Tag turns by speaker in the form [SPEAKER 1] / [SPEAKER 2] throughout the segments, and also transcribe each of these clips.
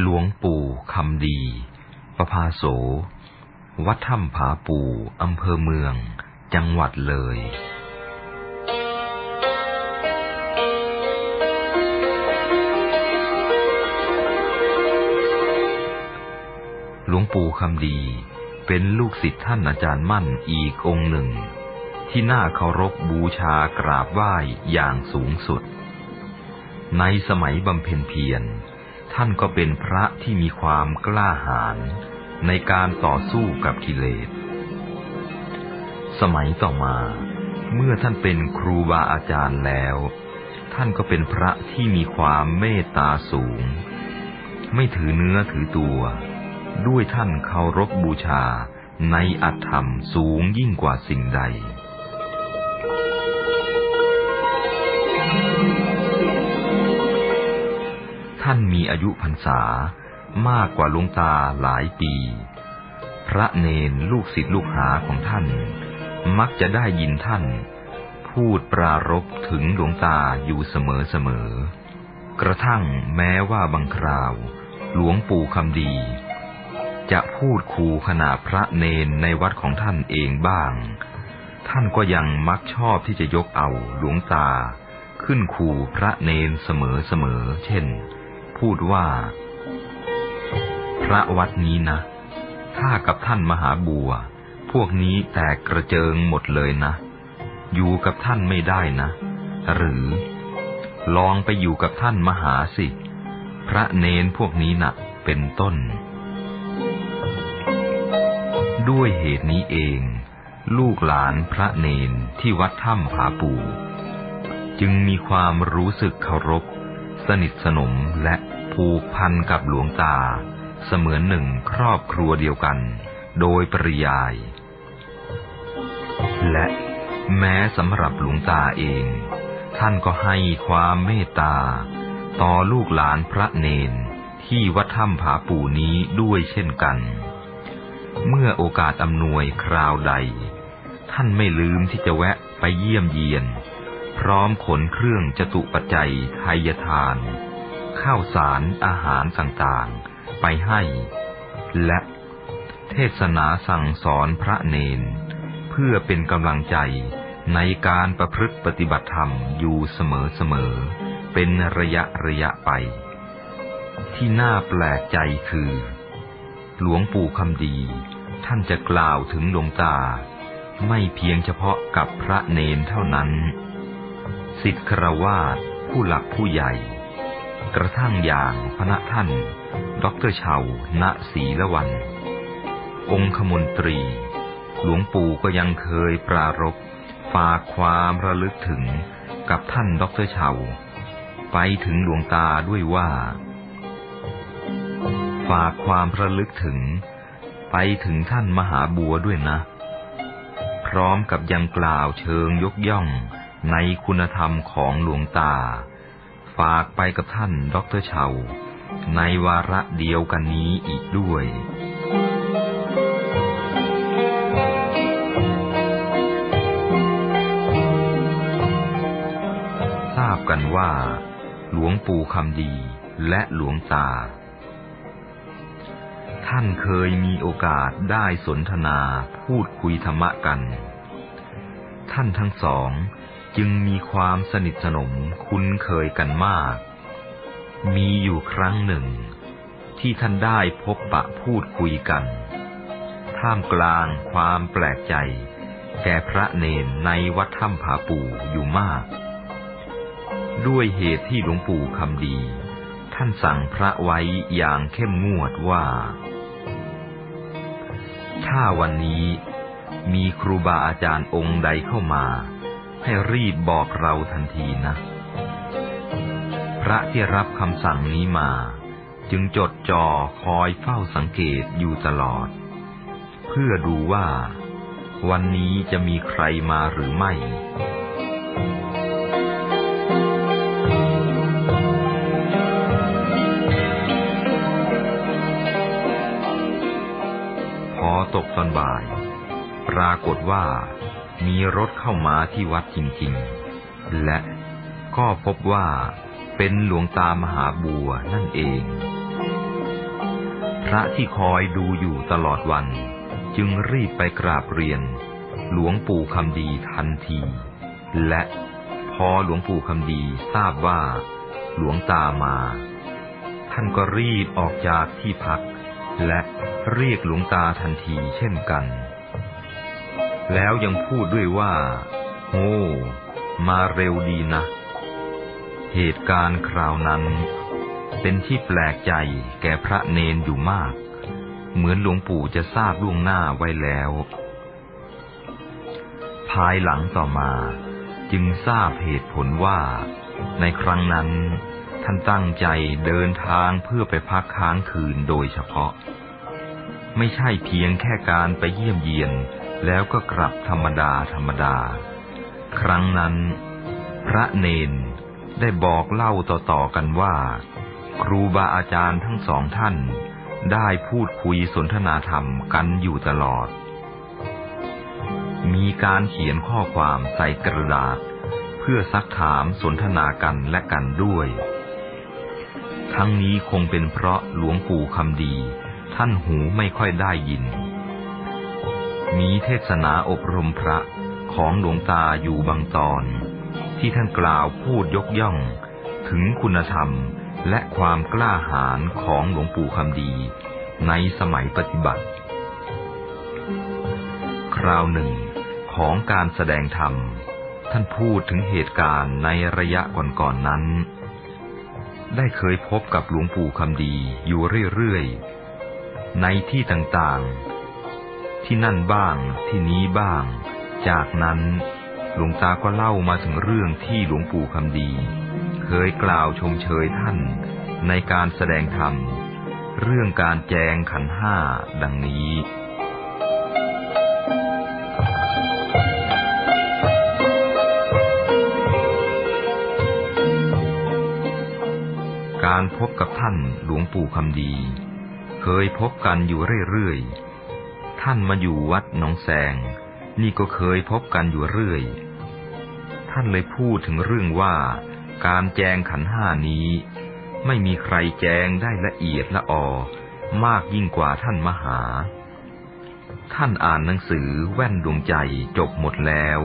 [SPEAKER 1] หลวงปู่คำดี ประภาโส วัดถ้ำผาปูอำเภอเมือง จังหวัดเลย หลวงปู่คำดี เป็นลูกศิษย์ท่านอาจารย์มั่นอีกองหนึ่ง ที่น่าเคารพบูชากราบไหว้อย่างสูงสุด ในสมัยบำเพ็ญเพียร ท่านก็เป็นพระที่มีความกล้าหาญในการต่อสู้กับกิเลส สมัยต่อมา เมื่อท่านเป็นครูบาอาจารย์แล้ว ท่านก็เป็นพระที่มีความเมตตาสูง ไม่ถือเนื้อถือตัว ด้วยท่านเคารพบูชาในอัตธรรมสูงยิ่งกว่าสิ่งใดานมีอายุพรรษามากกว่าหลวงตาหลายปี พระเนนลูกศิษย์ลูกหาของท่าน มักจะได้ยินท่าน พูดปรารบถึงหลวงตาอยู่เสมอๆกระทั่งแม้ว่าบางคราว หลวงปู่คำดี จะพูดคูขนาพระเนนในวัดของท่านเองบ้าง ท่านก็ยังมักชอบที่จะยกเอาหลวงตา ขึ้นขู่พระเนนเสมอๆเช่น พูดว่า พระวัดนี้นะ ถ้ากับท่านมหาบัว พวกนี้แตกกระเจิงหมดเลยนะ อยู่กับท่านไม่ได้นะ หรือ ลองไปอยู่กับท่านมหาสิ พระเนนพวกนี้นะ่ะ เป็นต้น ด้วยเหตุนี้เอง ลูกหลานพระเนนที่วัดถ้ำผาปู จึงมีความรู้สึกเคารพสนิทสนมและ ผูกพันกับหลวงตา เสมือนหนึ่งครอบครัวเดียวกัน โดยปริยาย และแม้สำหรับหลวงตาเอง ท่านก็ให้ความเมตตา ต่อลูกหลานพระเนนที่วัดถ้ำผาปู่นี้ด้วยเช่นกัน เมื่อโอกาสอำนวยคราวใด ท่านไม่ลืมที่จะแวะไปเยี่ยมเยียน พร้อมขนเครื่องจตุปัจจัยไทยทาน ข้าวสารอาหารต่างๆ ไปให้ และเทศนาสั่งสอนพระเนน เพื่อเป็นกำลังใจในการประพฤติปฏิบัติธรรมอยู่เสมอๆ เป็นระยะระยะไป ที่น่าแปลกใจคือ หลวงปู่คำดี ท่านจะกล่าวถึงหลวงตา ไม่เพียงเฉพาะกับพระเณรเท่านั้น ศิษย์ฆราวาสผู้หลักผู้ใหญ่ กระทั่งอย่างฯพณฯ ท่านด็อกเตอร์เชาวน์ ณศีลวันต์ องคมนตรี หลวงปู่ก็ยังเคยปรารภฝากความระลึกถึงกับท่านด็อกเตอร์เชาวน์ไปถึงหลวงตาด้วยว่า ฝากความระลึกถึง ไปถึงท่านมหาบัวด้วยนะ พร้อมกับยังกล่าวเชิงยกย่องในคุณธรรมของหลวงตา ฝากไปกับท่านด็อกเตอร์เชาวน์ในวาระเดียวกันนี้อีกด้วยทราบกันว่า หลวงปู่คำดีและหลวงตา ท่านเคยมีโอกาสได้สนทนาพูดคุยธรรมะกัน ท่านทั้งสอง จึงมีความสนิทสนมคุ้นเคยกันมาก มีอยู่ครั้งหนึ่ง ที่ท่านได้พบปะพูดคุยกัน ท่ามกลางความแปลกใจ แก่พระเนนในวัดถ้ำผาปู่อยู่มาก ด้วยเหตุที่หลวงปู่คำดี ท่านสั่งพระไว้อย่างเข้มงวดว่า ถ้าวันนี้มีครูบาอาจารย์องค์ใดเข้ามา ให้รีบบอกเราทันทีนะ พระที่รับคำสั่งนี้มา จึงจดจ่อคอยเฝ้าสังเกตอยู่ตลอด เพื่อดูว่า วันนี้จะมีใครมาหรือไม่พอตกตอนบ่าย ปรากฏว่า มีรถเข้ามาที่วัดจริงๆ และก็พบว่าเป็นหลวงตามหาบัวนั่นเอง พระที่คอยดูอยู่ตลอดวัน จึงรีบไปกราบเรียน หลวงปู่คำดีทันที และพอหลวงปู่คำดีทราบว่า หลวงตามา ท่านก็รีบออกจากที่พัก และเรียกหลวงตาทันทีเช่นกัน แล้วยังพูดด้วยว่า โอ้ มาเร็วดีนะ เหตุการณ์คราวนั้น เป็นที่แปลกใจแก่พระเนนอยู่มาก เหมือนหลวงปู่จะทราบล่วงหน้าไว้แล้ว ภายหลังต่อมาจึงทราบเหตุผลว่า ในครั้งนั้น ท่านตั้งใจเดินทางเพื่อไปพักค้างคืนโดยเฉพาะ ไม่ใช่เพียงแค่การไปเยี่ยมเยียน แล้วก็กลับธรรมดาธรรมดา ครั้งนั้น พระเนนได้บอกเล่าต่อๆกันว่า ครูบาอาจารย์ทั้งสองท่านได้พูดคุยสนทนาธรรมกันอยู่ตลอด มีการเขียนข้อความใส่กระดาษ เพื่อซักถามสนทนากันและกันด้วย ทั้งนี้คงเป็นเพราะหลวงปู่คำดี ท่านหูไม่ค่อยได้ยิน มีเทศนาอบรมพระของหลวงตาอยู่บางตอน ที่ท่านกล่าวพูดยกย่อง ถึงคุณธรรมและความกล้าหาญของหลวงปู่คำดี ในสมัยปฏิบัติ คราวหนึ่งของการแสดงธรรม ท่านพูดถึงเหตุการณ์ในระยะก่อนๆนนั้น ได้เคยพบกับหลวงปู่คำดีอยู่เรื่อยๆ ในที่ต่างๆ ที่นั่นบ้างที่นี้บ้าง จากนั้นหลวงตาก็เล่ามาถึงเรื่องที่หลวงปู่คำดี เคยกล่าวชมเชยท่านในการแสดงธรรม เรื่องการแจงขันห้าดังนี้การพบกับท่านหลวงปู่คำดี เคยพบกันอยู่เรื่อยๆ ท่านมาอยู่วัดหนองแสง นี่ก็เคยพบกันอยู่เรื่อย ท่านเลยพูดถึงเรื่องว่า การแจงขันห้านี้ ไม่มีใครแจงได้ละเอียดละออ มากยิ่งกว่าท่านมหา ท่านอ่านหนังสือแว่นดวงใจจบหมดแล้ว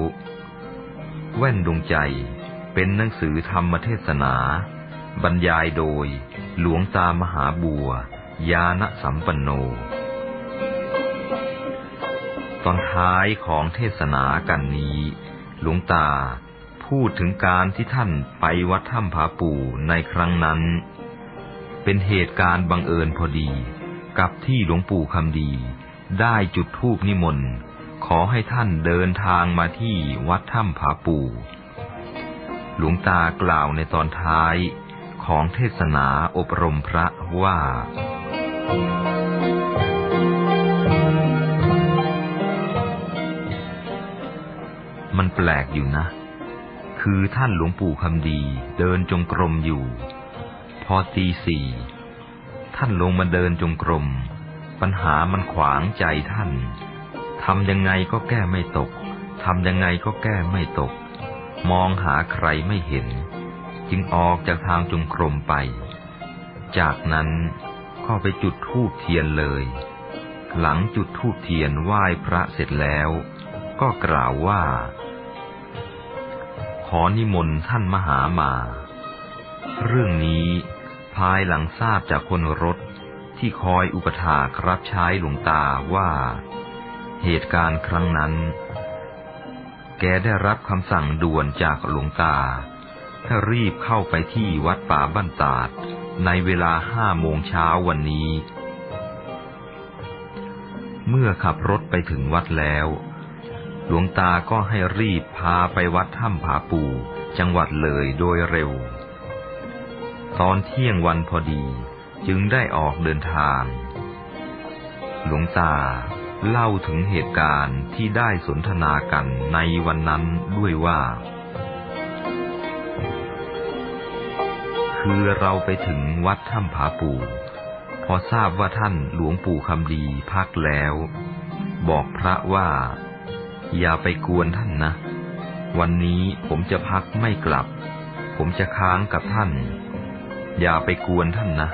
[SPEAKER 1] แว่นดวงใจเป็นหนังสือธรรมเทศนา บรรยายโดย หลวงตามหาบัวยาณสัมปันโน ตอนท้ายของเทศนากันนี้ หลวงตาพูดถึงการที่ท่านไปวัดถ้ำผาปู่ในครั้งนั้น เป็นเหตุการณ์บังเอิญพอดี กับที่หลวงปู่คำดี ได้จุดธูปนิมนต์ขอให้ท่านเดินทางมาที่วัดถ้ำผาปู่หลวงตากล่าวในตอนท้ายของเทศนาอบรมพระว่า มันแปลกอยู่นะ คือท่านหลวงปู่คำดีเดินจงกรมอยู่ พอตีสี่ท่านลงมาเดินจงกรม ปัญหามันขวางใจท่านทำยังไงก็แก้ไม่ตกทำยังไงก็แก้ไม่ตก มองหาใครไม่เห็น จึงออกจากทางจงกรมไป จากนั้นก็ไปจุดธูปเทียนเลย หลังจุดธูปเทียนไหว้พระเสร็จแล้ว ก็กล่าวว่า ขอนิมนต์ท่านมหามา เรื่องนี้ภายหลังทราบจากคนรถที่คอยอุปถากรับใช้หลวงตาว่า เหตุการณ์ครั้งนั้น แกได้รับคำสั่งด่วนจากหลวงตาให้รีบเข้าไปที่วัดป่าบ้านตาดในเวลาห้าโมงเช้าวันนี้ เมื่อขับรถไปถึงวัดแล้ว หลวงตาก็ให้รีบพาไปวัดถ้ำผาปู จังหวัดเลยโดยเร็ว ตอนเที่ยงวันพอดีจึงได้ออกเดินทาง หลวงตาเล่าถึงเหตุการณ์ที่ได้สนทนากันในวันนั้นด้วยว่า คือเราไปถึงวัดถ้ำผาปู พอทราบว่าท่านหลวงปู่คำดีพักแล้ว บอกพระว่า อย่าไปกวนท่านนะ วันนี้ผมจะพักไม่กลับ ผมจะค้างกับท่าน อย่าไปกวนท่านนะ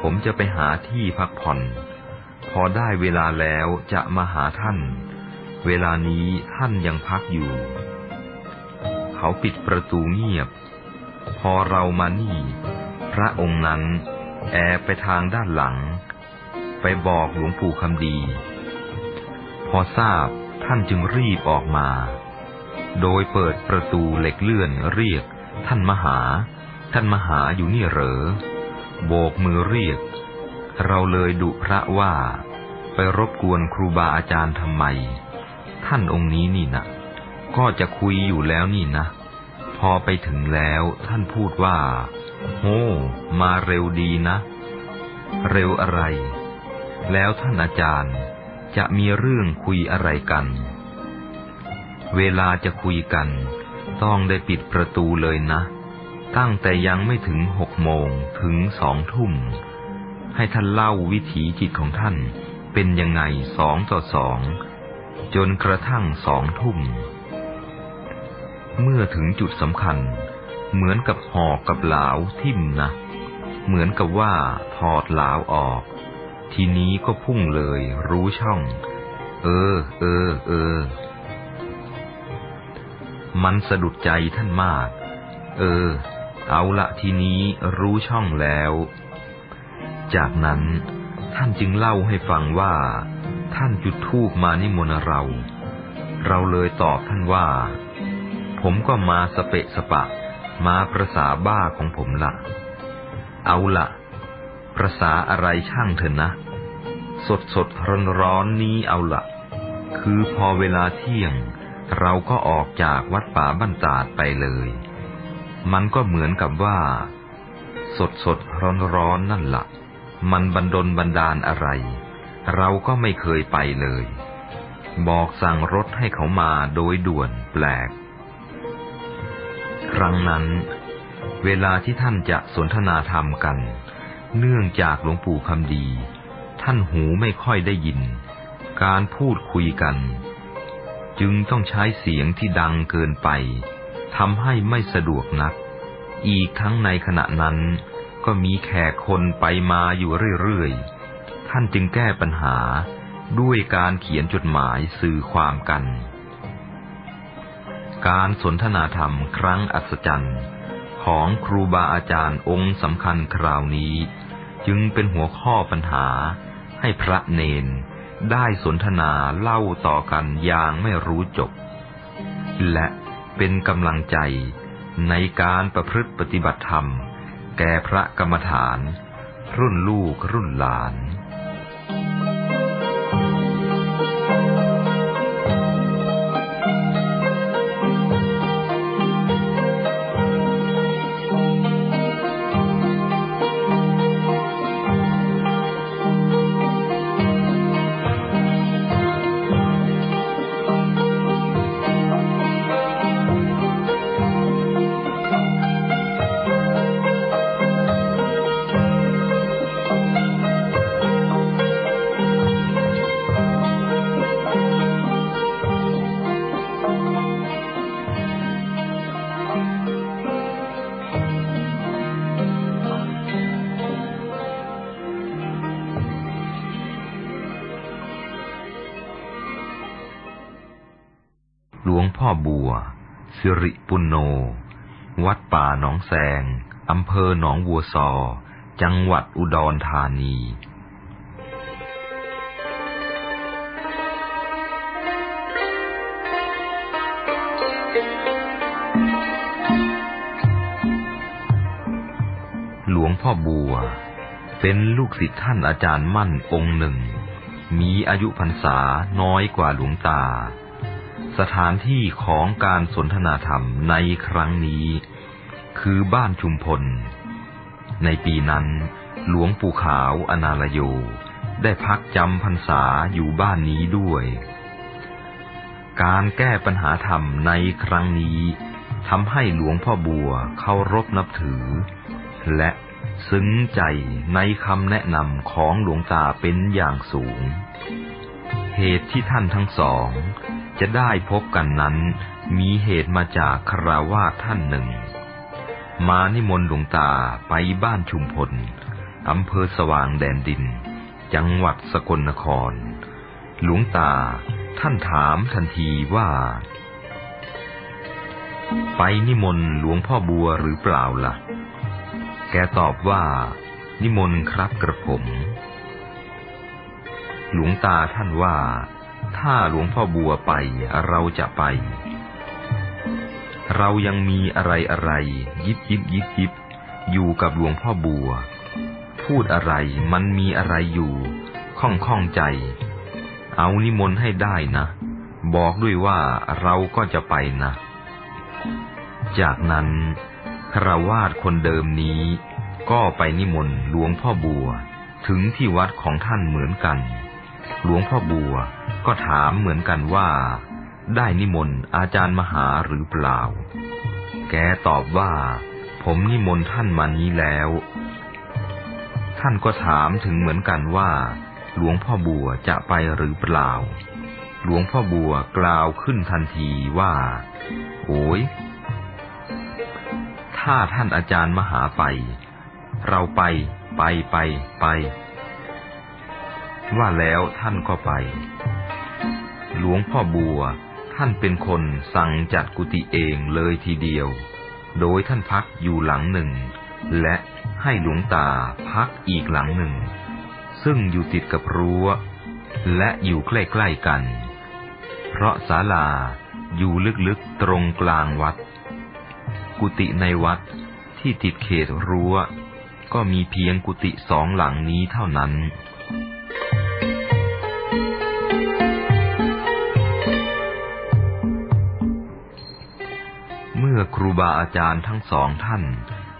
[SPEAKER 1] ผมจะไปหาที่พักผ่อน พอได้เวลาแล้วจะมาหาท่าน เวลานี้ท่านยังพักอยู่ เขาปิดประตูเงียบ พอเรามานี่ พระองค์นั้น แอบไปทางด้านหลัง ไปบอกหลวงปู่คำดี พอทราบ ท่านจึงรีบออกมา โดยเปิดประตูเหล็กเลื่อนเรียก ท่านมหา ท่านมหาอยู่นี่เหรอ โบกมือเรียก เราเลยดุพระว่า ไปรบกวนครูบาอาจารย์ทำไม ท่านองค์นี้นี่นะก็จะคุยอยู่แล้วนี่นะ พอไปถึงแล้วท่านพูดว่า โอ้มาเร็วดีนะ เร็วอะไร แล้วท่านอาจารย์ จะมีเรื่องคุยอะไรกัน เวลาจะคุยกัน ต้องได้ปิดประตูเลยนะ ตั้งแต่ยังไม่ถึงหกโมงถึงสองทุ่ม ให้ท่านเล่าวิถีจิตของท่านเป็นยังไงสองต่อสอง จนกระทั่งสองทุ่ม เมื่อถึงจุดสำคัญ เหมือนกับหอกกับเหลาทิ่มนะ เหมือนกับว่าถอดเหลาออก ทีนี้ก็พุ่งเลย รู้ช่อง เออ เออ เออ มันสะดุดใจท่านมาก เออ เอาละทีนี้รู้ช่องแล้ว จากนั้นท่านจึงเล่าให้ฟังว่า ท่านจุดธูปมานิมนต์เรา เราเลยตอบท่านว่า ผมก็มาสเปะสปะ มาประสาบ้าของผมละ เอาละ ประสาอะไรช่างเถอะนะ สดสดร้อนร้อนนี้เอาละคือพอเวลาเที่ยง เราก็ออกจากวัดป่าบ้านตาดไปเลย มันก็เหมือนกับว่า สดสดร้อนร้อนนั่นละ่ะ มันบันดลบันดาลอะไร เราก็ไม่เคยไปเลย บอกสั่งรถให้เขามาโดยด่วนแปลก ครั้งนั้น เวลาที่ท่านจะสนทนาธรรมกัน เนื่องจากหลวงปู่คำดี ท่านหูไม่ค่อยได้ยิน การพูดคุยกัน จึงต้องใช้เสียงที่ดังเกินไปทำให้ไม่สะดวกนัก อีกทั้งในขณะนั้น ก็มีแขกคนไปมาอยู่เรื่อยๆ ท่านจึงแก้ปัญหาด้วยการเขียนจดหมายสื่อความกัน การสนทนาธรรมครั้งอัศจรรย์ของครูบาอาจารย์องค์สำคัญคราวนี้ จึงเป็นหัวข้อปัญหา ให้พระเนน ได้สนทนาเล่าต่อกันอย่างไม่รู้จบ และเป็นกำลังใจในการประพฤติปฏิบัติธรรม แก่พระกรรมฐาน รุ่นลูกรุ่นหลาน สิริปุณโน วัดป่าหนองแสง อำเภอหนองวัวซอ จังหวัดอุดรธานีหลวงพ่อบัว เป็นลูกศิษย์ท่านอาจารย์มั่นองค์หนึ่ง มีอายุพรรษาน้อยกว่าหลวงตา สถานที่ของการสนทนาธรรมในครั้งนี้ คือบ้านชุมพล ในปีนั้น หลวงปู่ขาวอนาลโย ได้พักจำพรรษาอยู่บ้านนี้ด้วย การแก้ปัญหาธรรมในครั้งนี้ทำให้หลวงพ่อบัวเคารพนับถือ และซึ้งใจในคำแนะนำของหลวงตาเป็นอย่างสูง เหตุที่ท่านทั้งสอง จะได้พบกันนั้น มีเหตุมาจากคราวาท่านหนึ่ง มานิมนต์หลวงตาไปบ้านชุมพลอำเภอสว่างแดนดิน จังหวัดสกลนคร หลวงตาท่านถามทันทีว่า ไปนิมนต์หลวงพ่อบัวหรือเปล่าละ่ะ แกตอบว่า นิมนต์ครับกระผม หลวงตาท่านว่า ถ้าหลวงพ่อบัวไปเราจะไป เรายังมีอะไรอะไร ยิบยิบยิบยิบอยู่กับหลวงพ่อบัว พูดอะไรมันมีอะไรอยู่ข้องข้องใจ เอานิมนต์ให้ได้นะ บอกด้วยว่าเราก็จะไปนะ จากนั้นคราวาสคนเดิมนี้ ก็ไปนิมนต์หลวงพ่อบัว ถึงที่วัดของท่านเหมือนกัน หลวงพ่อบัวก็ถามเหมือนกันว่า ได้นิมนต์อาจารย์มหาหรือเปล่า แกตอบว่า ผมนิมนต์ท่านมานี้แล้ว ท่านก็ถามถึงเหมือนกันว่า หลวงพ่อบัวจะไปหรือเปล่า หลวงพ่อบัวกล่าวขึ้นทันทีว่า โอ้ย ถ้าท่านอาจารย์มหาไป เราไป ไปไปไป ว่าแล้วท่านก็ไป หลวงพ่อบัว ท่านเป็นคนสั่งจัดกุฏิเองเลยทีเดียว โดยท่านพักอยู่หลังหนึ่ง และให้หลวงตาพักอีกหลังหนึ่ง ซึ่งอยู่ติดกับรั้ว และอยู่ใกล้ๆกัน เพราะศาลาอยู่ลึกๆตรงกลางวัด กุฏิในวัดที่ติดเขตรั้ว ก็มีเพียงกุฏิสองหลังนี้เท่านั้น มื่อครูบาอาจารย์ทั้งสองท่าน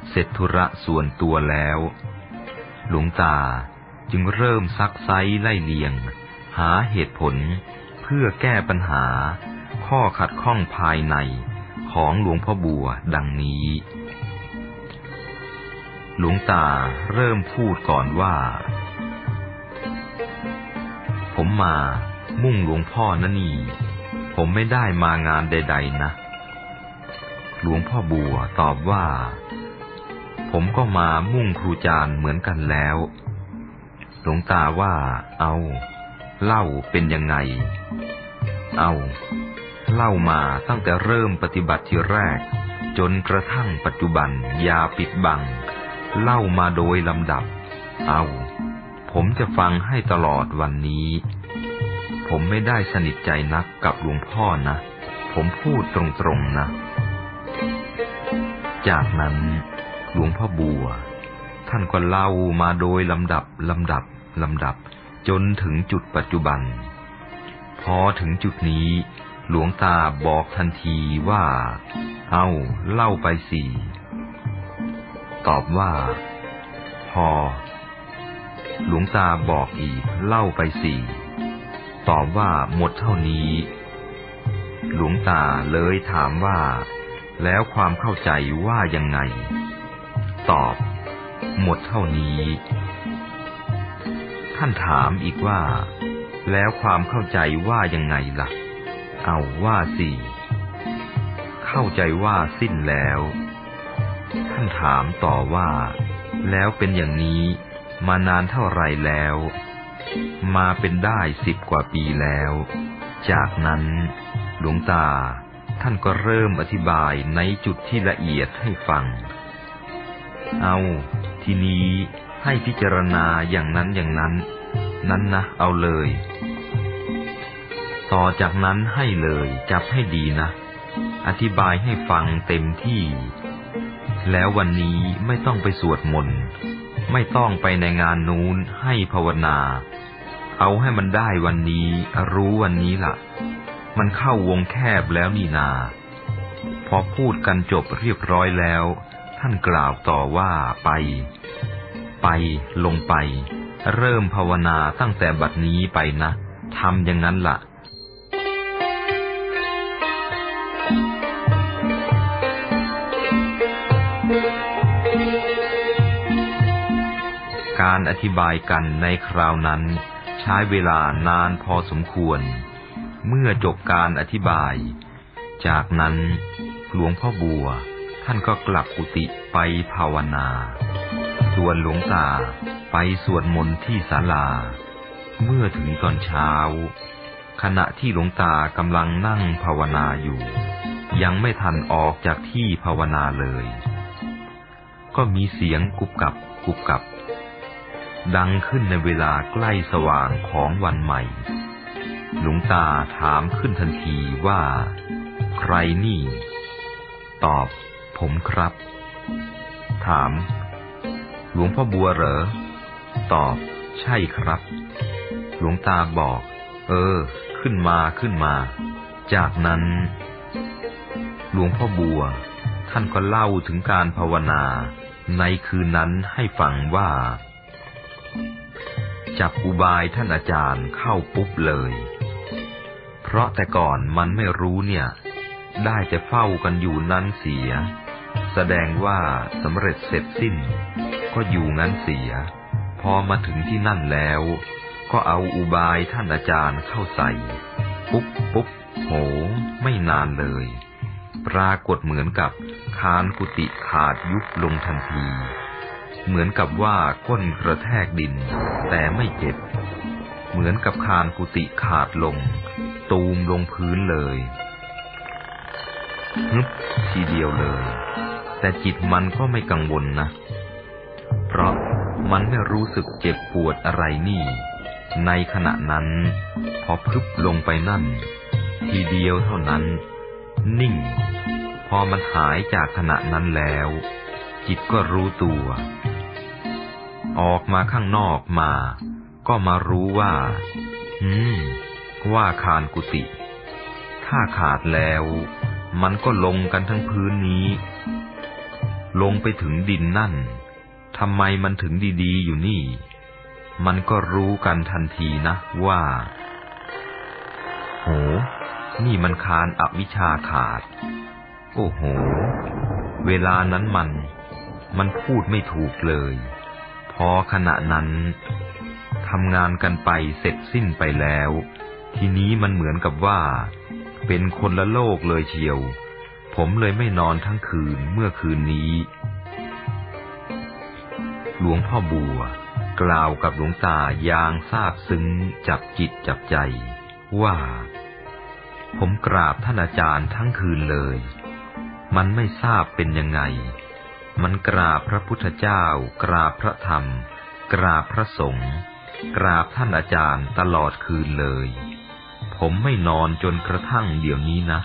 [SPEAKER 1] เสร็จธุระส่วนตัวแล้ว หลวงตาจึงเริ่มซักไซไล่เลียง หาเหตุผลเพื่อแก้ปัญหา ข้อขัดข้องภายในของหลวงพ่อบัวดังนี้ หลวงตาเริ่มพูดก่อนว่า ผมมามุ่งหลวงพ่อนะนี่ ผมไม่ได้มางานใด ๆ นะ หลวงพ่อบัวตอบว่า ผมก็มามุ่งครูจารย์เหมือนกันแล้ว หลวงตาว่า เอาเล่าเป็นยังไง เอาเล่ามาตั้งแต่เริ่มปฏิบัติทีแรก จนกระทั่งปัจจุบันยาปิดบัง เล่ามาโดยลำดับ เอาผมจะฟังให้ตลอดวันนี้ ผมไม่ได้สนิทใจนักกับหลวงพ่อนะ ผมพูดตรงๆนะ จากนั้นหลวงพ่อบัว ท่านก็เล่ามาโดยลำดับลำดับลำดับ จนถึงจุดปัจจุบัน พอถึงจุดนี้ หลวงตาบอกทันทีว่า เอาเล่าไปสิตอบว่า พอ หลวงตาบอกอีกเล่าไปสิตอบว่าหมดเท่านี้ หลวงตาเลยถามว่า แล้วความเข้าใจว่ายังไง ตอบ หมดเท่านี้ ท่านถามอีกว่า แล้วความเข้าใจว่ายังไงละ่ะ เอาว่าสิเข้าใจว่าสิ้นแล้ว ท่านถามต่อว่า แล้วเป็นอย่างนี้มานานเท่าไรแล้ว มาเป็นได้สิบกว่าปีแล้ว จากนั้น หลวงตา ท่านก็เริ่มอธิบายในจุดที่ละเอียดให้ฟัง เอา ทีนี้ให้พิจารณาอย่างนั้นอย่างนั้น นั้นนะเอาเลย ต่อจากนั้นให้เลยจับให้ดีนะ อธิบายให้ฟังเต็มที่ แล้ววันนี้ไม่ต้องไปสวดมนต์ ไม่ต้องไปในงานนู้นให้ภาวนา เอาให้มันได้วันนี้รู้วันนี้ละ่ะ มันเข้าวงแคบแล้วนี่นา พอพูดกันจบเรียบร้อยแล้ว ท่านกล่าวต่อว่าไป ไปลงไป เริ่มภาวนาตั้งแต่บัดนี้ไปนะทำอย่างนั้นละ่ะการอธิบายกันในคราวนั้น ใช้เวลานานพอสมควร เมื่อจบการอธิบาย จากนั้นหลวงพ่อบัว ท่านก็กลับกุฏิไปภาวนา ส่วนหลวงตาไปสวดมนต์ที่ศาลา เมื่อถึงตอนเช้า ขณะที่หลวงตากำลังนั่งภาวนาอยู่ ยังไม่ทันออกจากที่ภาวนาเลย ก็มีเสียงกุบกับกุบกับ ดังขึ้นในเวลาใกล้สว่างของวันใหม่ หลวงตาถามขึ้นทันทีว่า ใครนี่ ตอบ ผมครับ ถาม หลวงพ่อบัวเหรอ ตอบ ใช่ครับ หลวงตาบอก เออ ขึ้นมาขึ้นมา จากนั้น หลวงพ่อบัว ท่านก็เล่าถึงการภาวนาในคืนนั้นให้ฟังว่า จับอุบายท่านอาจารย์เข้าปุ๊บเลย เพราะแต่ก่อนมันไม่รู้เนี่ย ได้จะเฝ้ากันอยู่นั้นเสีย แสดงว่าสำเร็จเสร็จสิ้น ก็อยู่งั้นเสีย พอมาถึงที่นั่นแล้ว ก็เอาอุบายท่านอาจารย์เข้าใส่ ปุ๊บปุ๊บโห ไม่นานเลย ปรากฏเหมือนกับคานกุฏิขาดยุบลงทันที เหมือนกับว่าก้นกระแทกดิน แต่ไม่เจ็บ เหมือนกับคานกุฏิขาดลง ตูมลงพื้นเลยฮึบทีเดียวเลย แต่จิตมันก็ไม่กังวลนะ เพราะมันไม่รู้สึกเจ็บปวดอะไรนี่ ในขณะนั้น พอพึบลงไปนั่น ทีเดียวเท่านั้น นิ่ง พอมันหายจากขณะนั้นแล้ว จิตก็รู้ตัว ออกมาข้างนอกมา ก็มารู้ว่า อืม ว่าคานกุฏิถ้าขาดแล้ว มันก็ลงกันทั้งพื้นนี้ ลงไปถึงดินนั่นทำไมมันถึงดีๆอยู่นี่ มันก็รู้กันทันทีนะว่า โห นี่มันคานอวิชชาขาด โอ้โห เวลานั้นมัน มันพูดไม่ถูกเลย พอขณะนั้นทำงานกันไปเสร็จสิ้นไปแล้ว ทีนี้มันเหมือนกับว่า เป็นคนละโลกเลยเชียว ผมเลยไม่นอนทั้งคืนเมื่อคืนนี้ หลวงพ่อบัว กล่าวกับหลวงตาอย่างซาบซึ้งจับจิตจับใจ ว่า ผมกราบท่านอาจารย์ทั้งคืนเลย มันไม่ทราบเป็นยังไง มันกราบพระพุทธเจ้า กราบพระธรรม กราบพระสงฆ์กราบท่านอาจารย์ตลอดคืนเลย ผมไม่นอนจนกระทั่งเดี๋ยวนี้นะ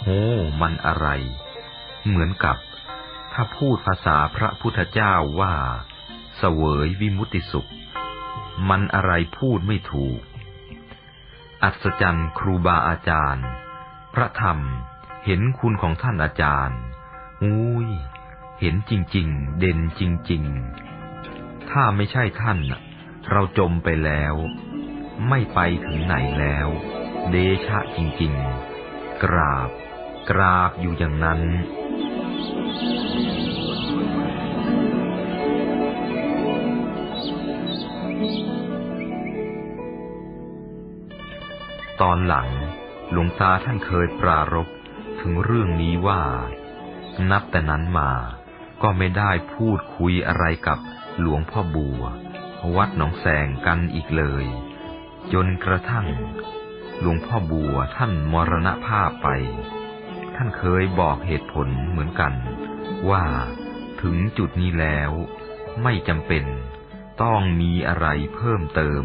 [SPEAKER 1] โหมันอะไร เหมือนกับ ถ้าพูดภาษาพระพุทธเจ้าว่าเสวยวิมุตติสุข มันอะไรพูดไม่ถูก อัศจรรย์ครูบาอาจารย์ พระธรรมเห็นคุณของท่านอาจารย์อุ้ย เห็นจริง ๆ เด่นจริง ๆ ถ้าไม่ใช่ท่าน เราจมไปแล้ว ไม่ไปถึงไหนแล้ว เดชะจริงๆ กราบ กราบอยู่อย่างนั้น ตอนหลังหลวงตาท่านเคยปรารบถึงเรื่องนี้ว่า นับแต่นั้นมาก็ไม่ได้พูดคุยอะไรกับหลวงพ่อบัว วัดหนองแสงกันอีกเลย จนกระทั่ง หลวงพ่อบัวท่านมรณภาพไป ท่านเคยบอกเหตุผลเหมือนกัน ว่าถึงจุดนี้แล้ว ไม่จำเป็นต้องมีอะไรเพิ่มเติม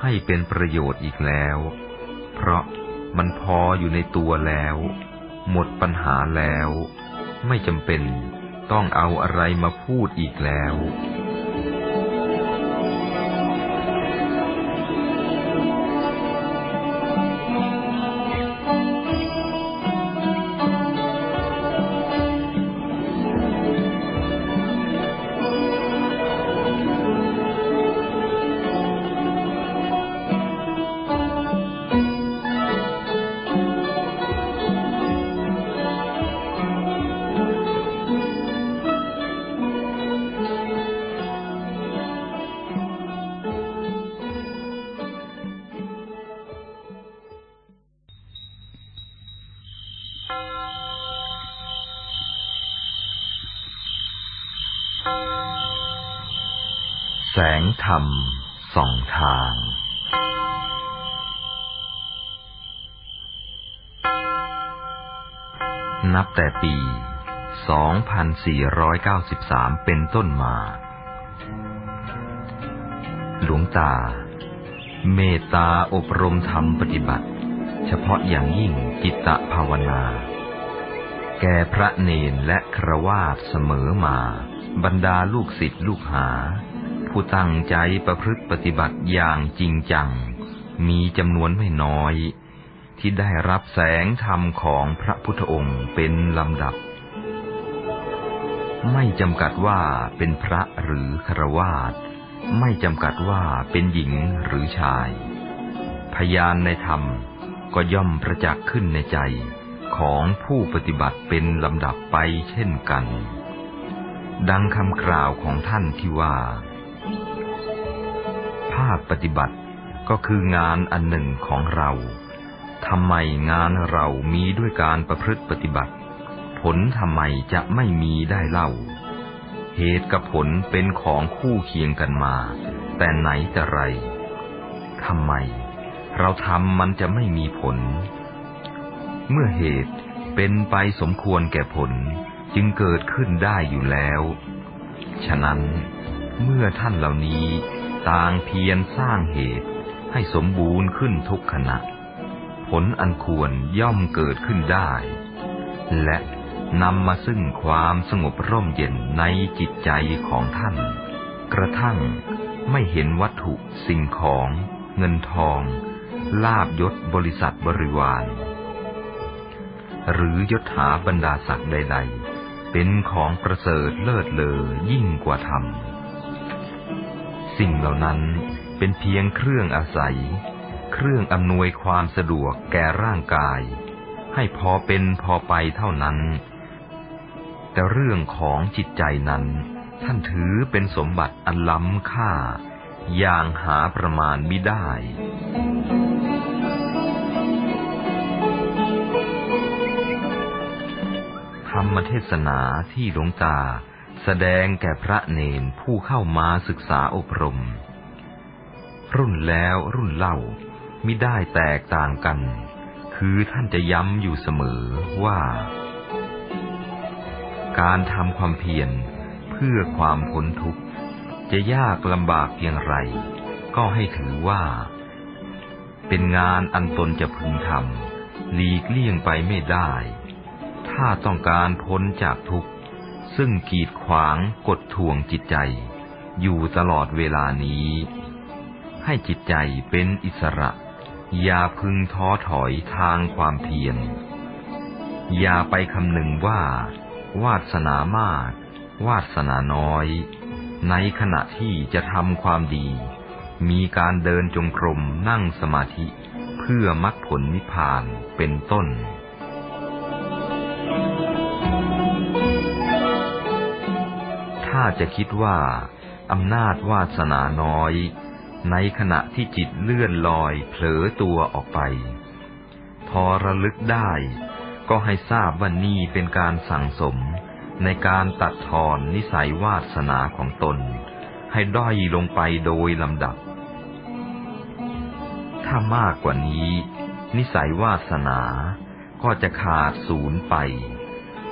[SPEAKER 1] ให้เป็นประโยชน์อีกแล้ว เพราะมันพออยู่ในตัวแล้ว หมดปัญหาแล้ว ไม่จำเป็นต้องเอาอะไรมาพูดอีกแล้ว นับแต่ปี 2493 เป็นต้นมา หลวงตา เมตตาอบรมธรรมปฏิบัติ เฉพาะอย่างยิ่งจิตตภาวนา แก่พระเนนและครวาสเสมอมา บรรดาลูกศิษย์ลูกหา ผู้ตั้งใจประพฤติปฏิบัติอย่างจริงจัง มีจำนวนไม่น้อย ที่ได้รับแสงธรรมของพระพุทธองค์เป็นลำดับ ไม่จำกัดว่าเป็นพระหรือครวาสไม่จำกัดว่าเป็นหญิงหรือชาย พยานในธรรมก็ย่อมประจักษ์ขึ้นในใจของผู้ปฏิบัติเป็นลำดับไปเช่นกัน ดังคำกล่าวของท่านที่ว่า ภาคปฏิบัติก็คืองานอันหนึ่งของเรา ทำไมงานเรามีด้วยการประพฤติปฏิบัติ ผลทำไมจะไม่มีได้เล่า เหตุกับผลเป็นของคู่เคียงกันมา แต่ไหนแต่ไรทำไม เราทำมันจะไม่มีผล เมื่อเหตุเป็นไปสมควรแก่ผลจึงเกิดขึ้นได้อยู่แล้ว ฉะนั้นเมื่อท่านเหล่านี้ต่างเพียรสร้างเหตุให้สมบูรณ์ขึ้นทุกขณะ ผลอันควรย่อมเกิดขึ้นได้ และนำมาซึ่งความสงบร่มเย็นในจิตใจของท่าน กระทั่งไม่เห็นวัตถุสิ่งของ เงินทอง ลาบยศบริษัทบริวาร หรือยศหาบรรดาศักดิ์ใด ๆ เป็นของประเสริฐเลิศเลอยิ่งกว่าธรรม สิ่งเหล่านั้นเป็นเพียงเครื่องอาศัย เครื่องอำนวยความสะดวกแก่ร่างกาย ให้พอเป็นพอไปเท่านั้น แต่เรื่องของจิตใจนั้น ท่านถือเป็นสมบัติอันล้ำค่า อย่างหาประมาณมิได้ธรรมเทศนาที่หลวงตาแสดงแก่พระเนนผู้เข้ามาศึกษาอบรม รุ่นแล้วรุ่นเล่า มิได้แตกต่างกัน คือท่านจะย้ำอยู่เสมอว่า การทำความเพียรเพื่อความพ้นทุกข์จะยากลำบากเพียงไร ก็ให้ถือว่า เป็นงานอันตนจะพึงทำหลีกเลี่ยงไปไม่ได้ ถ้าต้องการพ้นจากทุกข์ซึ่งกีดขวางกดทวงจิตใจ อยู่ตลอดเวลานี้ ให้จิตใจเป็นอิสระ อย่าพึงท้อถอยทางความเพียร อย่าไปคำนึงว่า วาสนามาก วาสนาน้อย ในขณะที่จะทำความดี มีการเดินจงกรมนั่งสมาธิเพื่อมรรคผลนิพพานเป็นต้น ถ้าจะคิดว่าอำนาจวาสนาน้อย ในขณะที่จิตเลื่อนลอยเผลอตัวออกไป พอระลึกได้ก็ให้ทราบว่านี่เป็นการสั่งสม ในการตัดทอนนิสัยวาสนาของตน ให้ด้อยลงไปโดยลำดับ ถ้ามากกว่านี้ นิสัยวาสนาก็จะขาดศูนย์ไป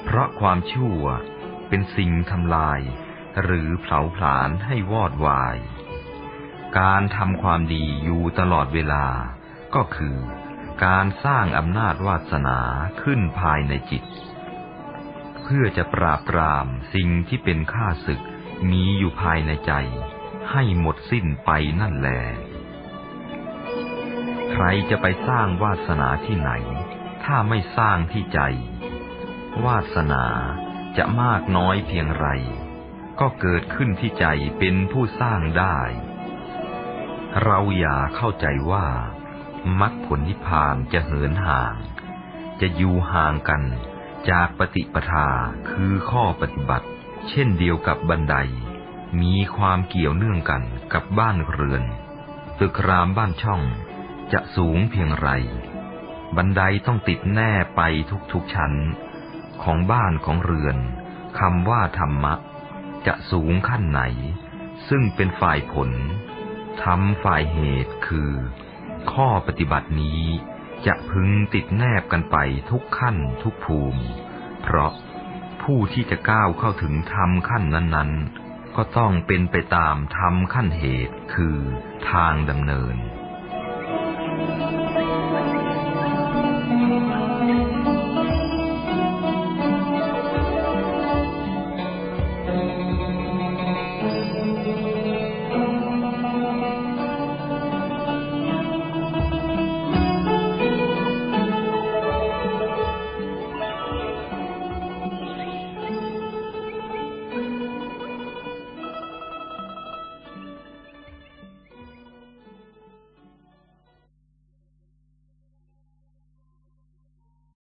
[SPEAKER 1] เพราะความชั่วเป็นสิ่งทำลาย หรือเผาผลาญให้วอดวาย การทำความดีอยู่ตลอดเวลา ก็คือการสร้างอำนาจวาสนาขึ้นภายในจิต เพื่อจะปราบปรามสิ่งที่เป็นข้าศึกมีอยู่ภายในใจ ให้หมดสิ้นไปนั่นแหละใครจะไปสร้างวาสนาที่ไหน ถ้าไม่สร้างที่ใจ วาสนาจะมากน้อยเพียงไร ก็เกิดขึ้นที่ใจเป็นผู้สร้างได้ เราอย่าเข้าใจว่ามรรคผลนิพพานจะเหินห่าง จะอยู่ห่างกันจากปฏิปทาคือข้อปฏิบัติ เช่นเดียวกับบันได มีความเกี่ยวเนื่องกันกับบ้านเรือน ตึกรามบ้านช่องจะสูงเพียงไร บันไดต้องติดแน่ไปทุกๆชั้น ของบ้านของเรือนคำว่าธรรมะ จะสูงขั้นไหน ซึ่งเป็นฝ่ายผล ทำฝ่ายเหตุคือ ข้อปฏิบัตินี้จะพึงติดแนบกันไปทุกขั้นทุกภูมิ เพราะผู้ที่จะก้าวเข้าถึงธรรมขั้นนั้น ๆ ก็ต้องเป็นไปตามธรรมขั้นเหตุคือทางดำเนิน
[SPEAKER 2] Thank you.